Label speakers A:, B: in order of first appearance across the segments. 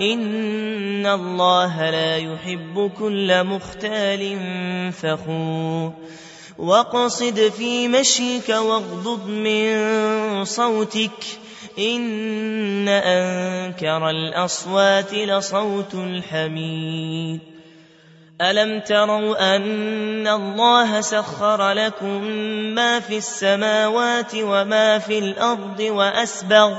A: إن الله لا يحب كل مختال فخور واقصد في مشيك واغضض من صوتك إن أنكر الأصوات لصوت الحميد ألم تروا أن الله سخر لكم ما في السماوات وما في الأرض وأسبغ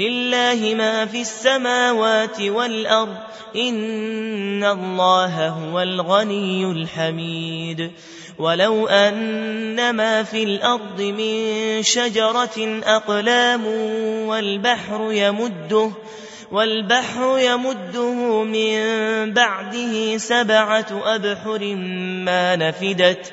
A: لله ما في السماوات والأرض إن الله هو الغني الحميد. ولو أن ما في الأرض من شجرة أقلام والبحر يمده والبحر يمده من بعده سبعة أبحر ما نفدت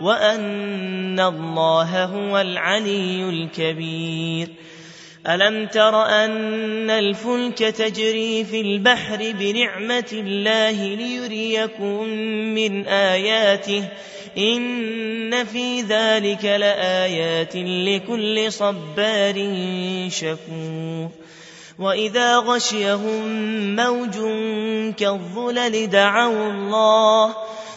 A: وأن الله هو العلي الكبير. ألم تر أن الفلك تجري في البحر بنعمة الله ليريكم من آياته؟ إن في ذلك لآيات لكل صبار شكور. وإذا غشيهم موج كالظلل دعوا الله